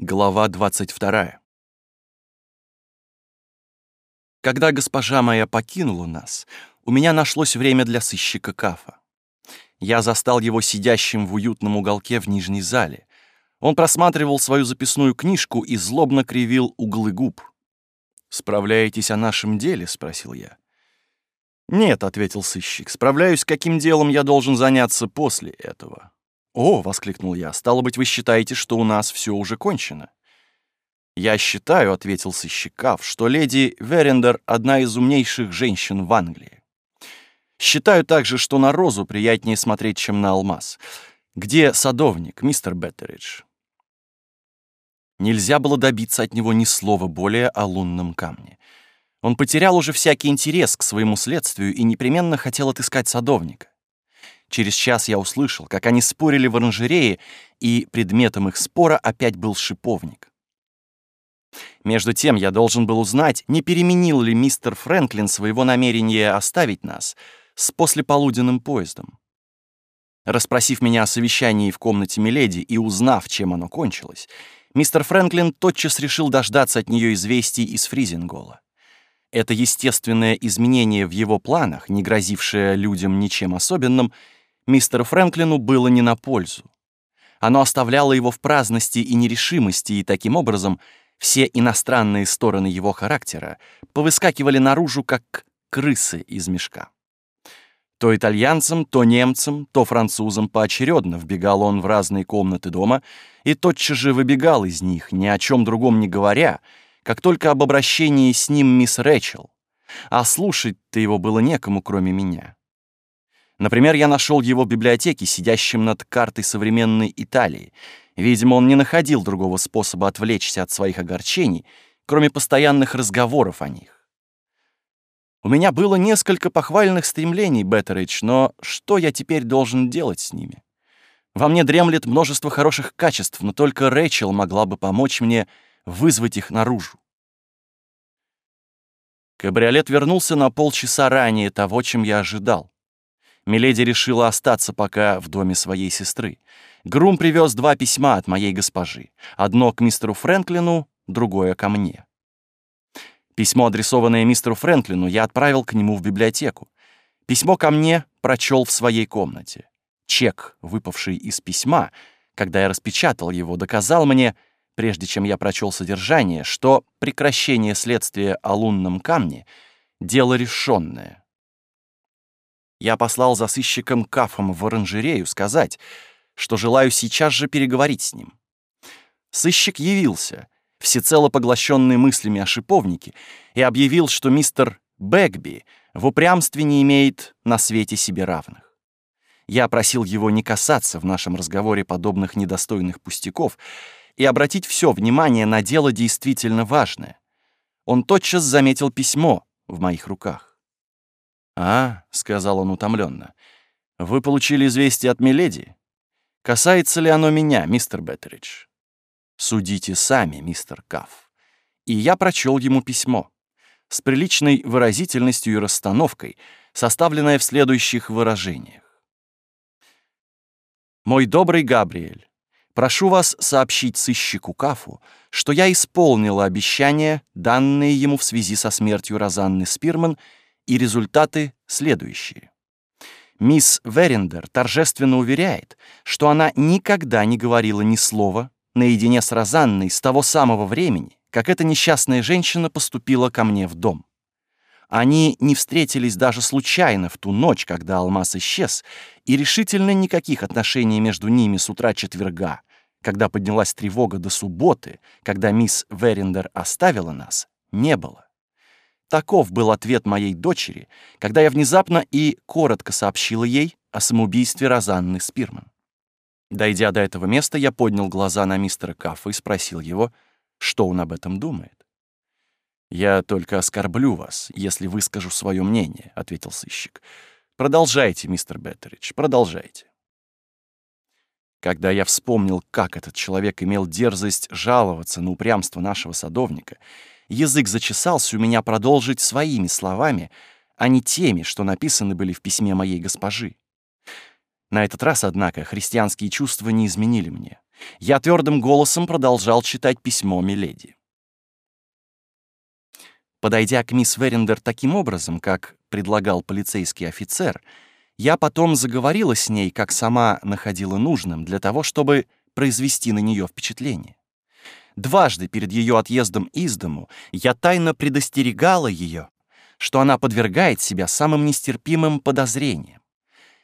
Глава 22. Когда госпожа моя покинула нас, у меня нашлось время для сыщика Кафа. Я застал его сидящим в уютном уголке в нижней зале. Он просматривал свою записную книжку и злобно кривил углы губ. «Справляетесь о нашем деле?» — спросил я. «Нет», — ответил сыщик, — «справляюсь, каким делом я должен заняться после этого». «О!» — воскликнул я. «Стало быть, вы считаете, что у нас все уже кончено?» «Я считаю», — ответил сыщикав, «что леди Верендер — одна из умнейших женщин в Англии. Считаю также, что на розу приятнее смотреть, чем на алмаз. Где садовник, мистер Беттеридж?» Нельзя было добиться от него ни слова более о лунном камне. Он потерял уже всякий интерес к своему следствию и непременно хотел отыскать садовника. Через час я услышал, как они спорили в оранжерее, и предметом их спора опять был шиповник. Между тем я должен был узнать, не переменил ли мистер Фрэнклин своего намерения оставить нас с послеполуденным поездом. Расспросив меня о совещании в комнате Миледи и узнав, чем оно кончилось, мистер Фрэнклин тотчас решил дождаться от нее известий из Фризингола. Это естественное изменение в его планах, не грозившее людям ничем особенным, — мистеру Фрэнклину было не на пользу. Оно оставляло его в праздности и нерешимости, и таким образом все иностранные стороны его характера повыскакивали наружу, как крысы из мешка. То итальянцам, то немцам, то французам поочередно вбегал он в разные комнаты дома и тотчас же выбегал из них, ни о чем другом не говоря, как только об обращении с ним мисс Рэчел. А слушать-то его было некому, кроме меня. Например, я нашел его в библиотеке, сидящим над картой современной Италии. Видимо, он не находил другого способа отвлечься от своих огорчений, кроме постоянных разговоров о них. У меня было несколько похвальных стремлений, Беттеридж, но что я теперь должен делать с ними? Во мне дремлет множество хороших качеств, но только Рэчел могла бы помочь мне вызвать их наружу. Кабриолет вернулся на полчаса ранее того, чем я ожидал. Миледи решила остаться пока в доме своей сестры. Грум привез два письма от моей госпожи. Одно к мистеру Фрэнклину, другое ко мне. Письмо, адресованное мистеру Фрэнклину, я отправил к нему в библиотеку. Письмо ко мне прочел в своей комнате. Чек, выпавший из письма, когда я распечатал его, доказал мне, прежде чем я прочел содержание, что прекращение следствия о лунном камне — дело решенное. Я послал за сыщиком Кафом в оранжерею сказать, что желаю сейчас же переговорить с ним. Сыщик явился, всецело поглощенный мыслями о шиповнике, и объявил, что мистер Бэгби в упрямстве не имеет на свете себе равных. Я просил его не касаться в нашем разговоре подобных недостойных пустяков и обратить все внимание на дело действительно важное. Он тотчас заметил письмо в моих руках. «А», — сказал он утомленно, — «вы получили известие от Миледи? Касается ли оно меня, мистер Беттеридж?» «Судите сами, мистер Кафф». И я прочел ему письмо с приличной выразительностью и расстановкой, составленное в следующих выражениях. «Мой добрый Габриэль, прошу вас сообщить сыщику Кафу, что я исполнила обещания, данные ему в связи со смертью Розанны Спирман — и результаты следующие. Мисс Верендер торжественно уверяет, что она никогда не говорила ни слова наедине с Розанной с того самого времени, как эта несчастная женщина поступила ко мне в дом. Они не встретились даже случайно в ту ночь, когда алмаз исчез, и решительно никаких отношений между ними с утра четверга, когда поднялась тревога до субботы, когда мисс Верендер оставила нас, не было. Таков был ответ моей дочери, когда я внезапно и коротко сообщила ей о самоубийстве Розанны Спирман. Дойдя до этого места, я поднял глаза на мистера Каффа и спросил его, что он об этом думает. «Я только оскорблю вас, если выскажу свое мнение», — ответил сыщик. «Продолжайте, мистер Беттеридж, продолжайте». Когда я вспомнил, как этот человек имел дерзость жаловаться на упрямство нашего садовника — язык зачесался у меня продолжить своими словами, а не теми, что написаны были в письме моей госпожи. На этот раз, однако, христианские чувства не изменили мне. Я твердым голосом продолжал читать письмо Миледи. Подойдя к мисс Верендер таким образом, как предлагал полицейский офицер, я потом заговорила с ней, как сама находила нужным, для того, чтобы произвести на нее впечатление. Дважды перед ее отъездом из дому я тайно предостерегала ее, что она подвергает себя самым нестерпимым подозрениям.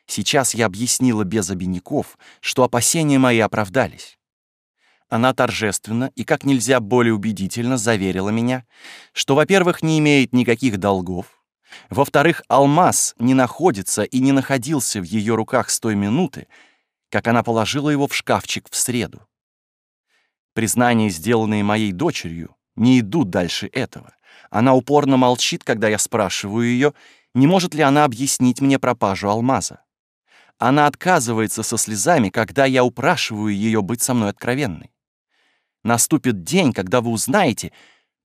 Сейчас я объяснила без обиняков, что опасения мои оправдались. Она торжественно и как нельзя более убедительно заверила меня, что, во-первых, не имеет никаких долгов, во-вторых, алмаз не находится и не находился в ее руках с той минуты, как она положила его в шкафчик в среду. Признания, сделанные моей дочерью, не идут дальше этого. Она упорно молчит, когда я спрашиваю ее, не может ли она объяснить мне пропажу алмаза. Она отказывается со слезами, когда я упрашиваю ее быть со мной откровенной. Наступит день, когда вы узнаете,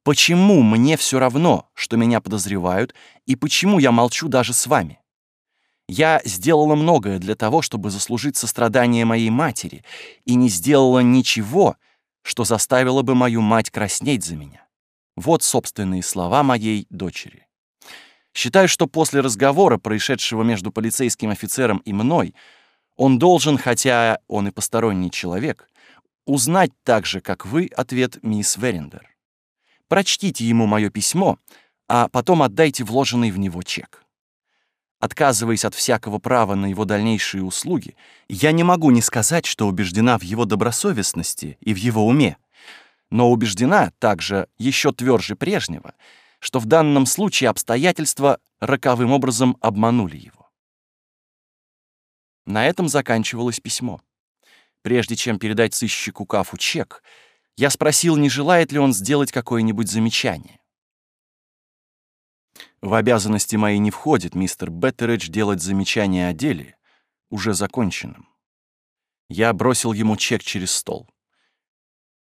почему мне все равно, что меня подозревают, и почему я молчу даже с вами. Я сделала многое для того, чтобы заслужить сострадание моей матери, и не сделала ничего, что заставило бы мою мать краснеть за меня. Вот собственные слова моей дочери. Считаю, что после разговора, происшедшего между полицейским офицером и мной, он должен, хотя он и посторонний человек, узнать так же, как вы, ответ мисс Верендер. Прочтите ему мое письмо, а потом отдайте вложенный в него чек. Отказываясь от всякого права на его дальнейшие услуги, я не могу не сказать, что убеждена в его добросовестности и в его уме, но убеждена также еще тверже прежнего, что в данном случае обстоятельства роковым образом обманули его. На этом заканчивалось письмо. Прежде чем передать сыщику Кафу чек, я спросил, не желает ли он сделать какое-нибудь замечание. В обязанности мои не входит, мистер Беттеридж, делать замечания о деле, уже законченном. Я бросил ему чек через стол.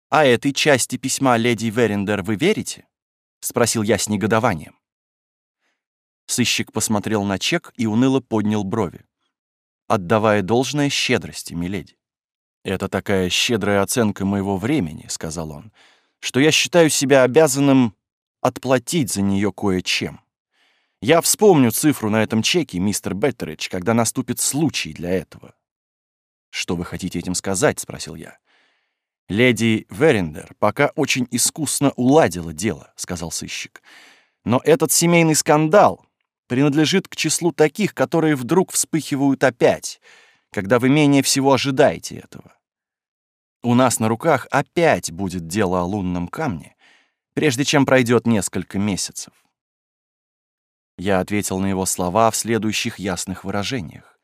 «А этой части письма леди Верендер вы верите?» — спросил я с негодованием. Сыщик посмотрел на чек и уныло поднял брови, отдавая должное щедрости, миледи. «Это такая щедрая оценка моего времени», — сказал он, «что я считаю себя обязанным отплатить за нее кое-чем. Я вспомню цифру на этом чеке, мистер Беттеридж, когда наступит случай для этого». «Что вы хотите этим сказать?» — спросил я. «Леди Верендер пока очень искусно уладила дело», — сказал сыщик. «Но этот семейный скандал принадлежит к числу таких, которые вдруг вспыхивают опять, когда вы менее всего ожидаете этого. У нас на руках опять будет дело о лунном камне, прежде чем пройдет несколько месяцев. Я ответил на его слова в следующих ясных выражениях.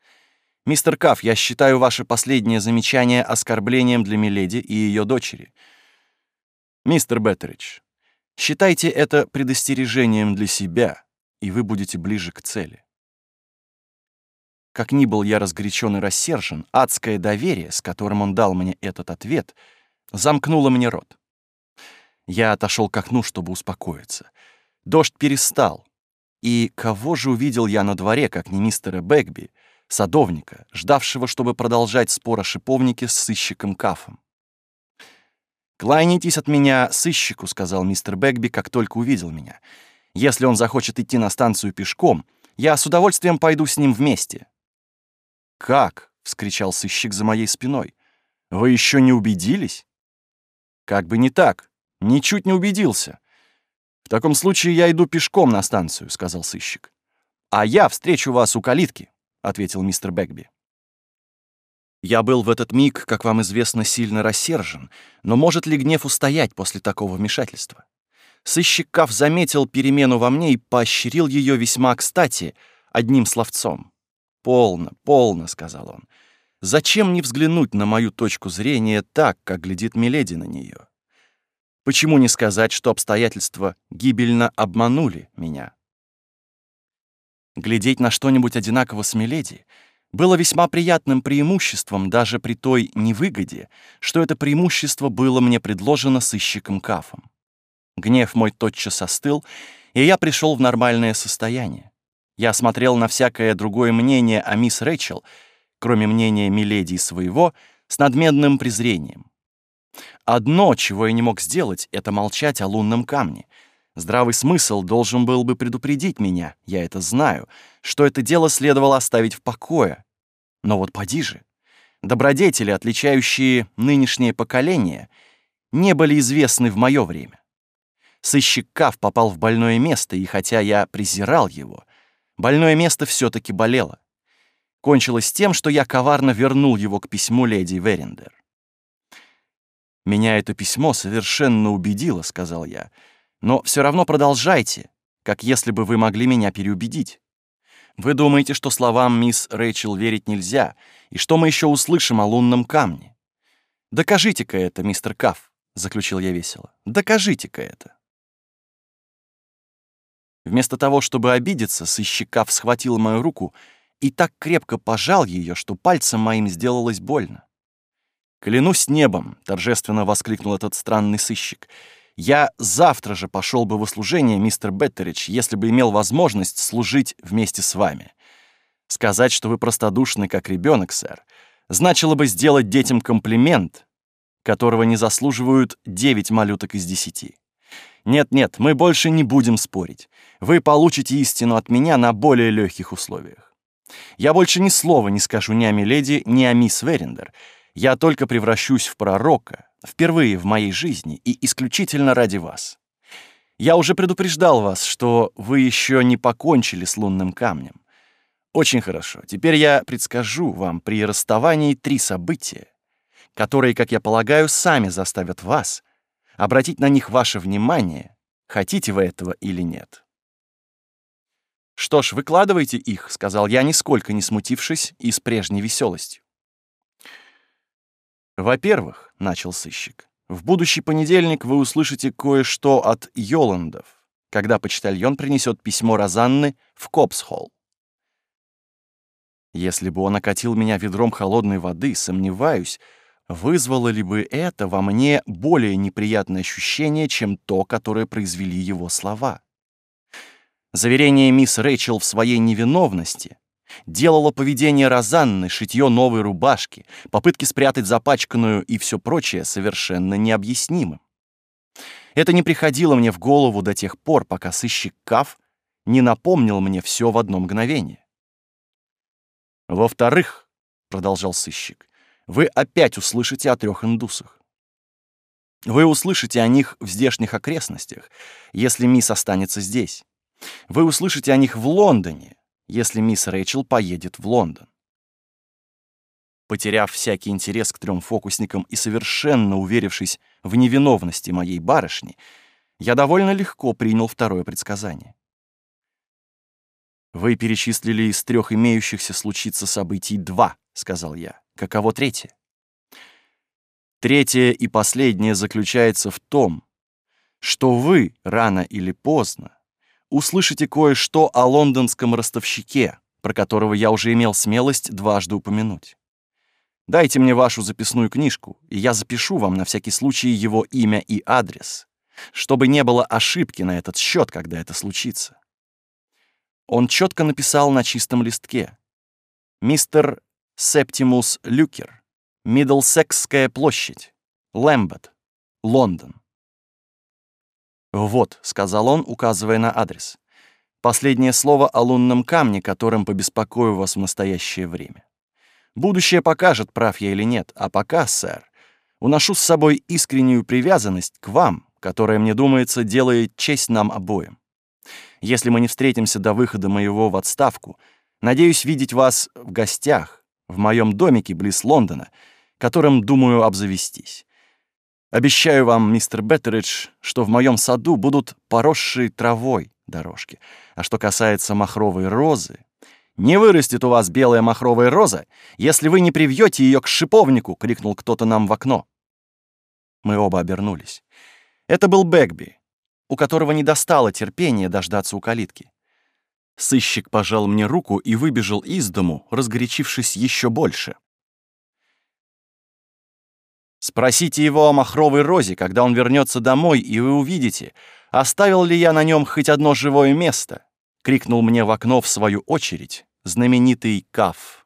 «Мистер Каф, я считаю ваше последнее замечание оскорблением для Миледи и ее дочери. Мистер Беттеридж, считайте это предостережением для себя, и вы будете ближе к цели. Как ни был я разгорячен и рассержен, адское доверие, с которым он дал мне этот ответ, замкнуло мне рот. Я отошел к окну, чтобы успокоиться. Дождь перестал. И кого же увидел я на дворе, как не мистера Бэгби, садовника, ждавшего, чтобы продолжать спор о шиповнике с сыщиком Кафом? «Кланяйтесь от меня сыщику», — сказал мистер Бэгби, как только увидел меня. «Если он захочет идти на станцию пешком, я с удовольствием пойду с ним вместе. «Как?» — вскричал сыщик за моей спиной. «Вы еще не убедились?» «Как бы не так. Ничуть не убедился. Таком случае я иду пешком на станцию», — сказал сыщик. «А я встречу вас у калитки», — ответил мистер Бэкби. Я был в этот миг, как вам известно, сильно рассержен, но может ли гнев устоять после такого вмешательства? Сыщик Каф заметил перемену во мне и поощрил ее весьма кстати, одним словцом. «Полно, полно», — сказал он. «Зачем не взглянуть на мою точку зрения так, как глядит Миледи на нее? Почему не сказать, что обстоятельства гибельно обманули меня?» Глядеть на что-нибудь одинаково с Миледи было весьма приятным преимуществом даже при той невыгоде, что это преимущество было мне предложено сыщиком Кафом. Гнев мой тотчас остыл, и я пришел в нормальное состояние. Я смотрел на всякое другое мнение о мисс Рэйчел, кроме мнения Миледи своего, с надменным презрением, Одно, чего я не мог сделать, это молчать о лунном камне. Здравый смысл должен был бы предупредить меня, я это знаю, что это дело следовало оставить в покое. Но вот поди же. Добродетели, отличающие нынешнее поколение, не были известны в мое время. Сыщик Кав попал в больное место, и хотя я презирал его, больное место все таки болело. Кончилось тем, что я коварно вернул его к письму леди Верендер. «Меня это письмо совершенно убедило», — сказал я. «Но все равно продолжайте, как если бы вы могли меня переубедить. Вы думаете, что словам мисс Рэйчел верить нельзя, и что мы еще услышим о лунном камне? Докажите-ка это, мистер Кафф», — заключил я весело. «Докажите-ка это». Вместо того, чтобы обидеться, сыщик Кафф схватил мою руку и так крепко пожал ее, что пальцем моим сделалось больно. «Клянусь небом!» — торжественно воскликнул этот странный сыщик. «Я завтра же пошел бы в услужение, мистер Беттеридж, если бы имел возможность служить вместе с вами. Сказать, что вы простодушны, как ребенок, сэр, значило бы сделать детям комплимент, которого не заслуживают девять малюток из десяти. Нет-нет, мы больше не будем спорить. Вы получите истину от меня на более легких условиях. Я больше ни слова не скажу ни о Миледи, ни о мисс Верендер, я только превращусь в пророка, впервые в моей жизни и исключительно ради вас. Я уже предупреждал вас, что вы еще не покончили с лунным камнем. Очень хорошо. Теперь я предскажу вам при расставании три события, которые, как я полагаю, сами заставят вас обратить на них ваше внимание, хотите вы этого или нет. «Что ж, выкладывайте их», — сказал я, нисколько не смутившись и с прежней веселостью. «Во-первых, — начал сыщик, — в будущий понедельник вы услышите кое-что от Йоландов, когда почтальон принесет письмо Розанны в Копсхолл. Если бы он окатил меня ведром холодной воды, сомневаюсь, вызвало ли бы это во мне более неприятное ощущение, чем то, которое произвели его слова. Заверение мисс Рэйчел в своей невиновности делала поведение Розанны, шитье новой рубашки, попытки спрятать запачканную и все прочее совершенно необъяснимым. Это не приходило мне в голову до тех пор, пока сыщик Каф не напомнил мне все в одно мгновение. «Во-вторых», — продолжал сыщик, — «вы опять услышите о трех индусах. Вы услышите о них в здешних окрестностях, если мисс останется здесь. Вы услышите о них в Лондоне, если мисс Рэйчел поедет в Лондон. Потеряв всякий интерес к трем фокусникам и совершенно уверившись в невиновности моей барышни, я довольно легко принял второе предсказание. «Вы перечислили из трех имеющихся случиться событий два», — сказал я. «Каково третье?» Третье и последнее заключается в том, что вы рано или поздно услышите кое-что о лондонском ростовщике, про которого я уже имел смелость дважды упомянуть. Дайте мне вашу записную книжку, и я запишу вам на всякий случай его имя и адрес, чтобы не было ошибки на этот счет, когда это случится. Он четко написал на чистом листке. Мистер Септимус Люкер, Миддлсекская площадь, Лэмбет, Лондон. «Вот», — сказал он, указывая на адрес. «Последнее слово о лунном камне, которым побеспокою вас в настоящее время. Будущее покажет, прав я или нет, а пока, сэр, уношу с собой искреннюю привязанность к вам, которая, мне думается, делает честь нам обоим. Если мы не встретимся до выхода моего в отставку, надеюсь видеть вас в гостях, в моем домике близ Лондона, которым думаю обзавестись. Обещаю вам, мистер Беттеридж, что в моем саду будут поросшие травой дорожки. А что касается махровой розы, не вырастет у вас белая махровая роза, если вы не привьете ее к шиповнику, крикнул кто-то нам в окно. Мы оба обернулись. Это был Бэгби, у которого не достало терпения дождаться у калитки. Сыщик пожал мне руку и выбежал из дому, разгорячившись еще больше. Спросите его о махровой розе, когда он вернется домой, и вы увидите, оставил ли я на нем хоть одно живое место, крикнул мне в окно в свою очередь знаменитый Каф.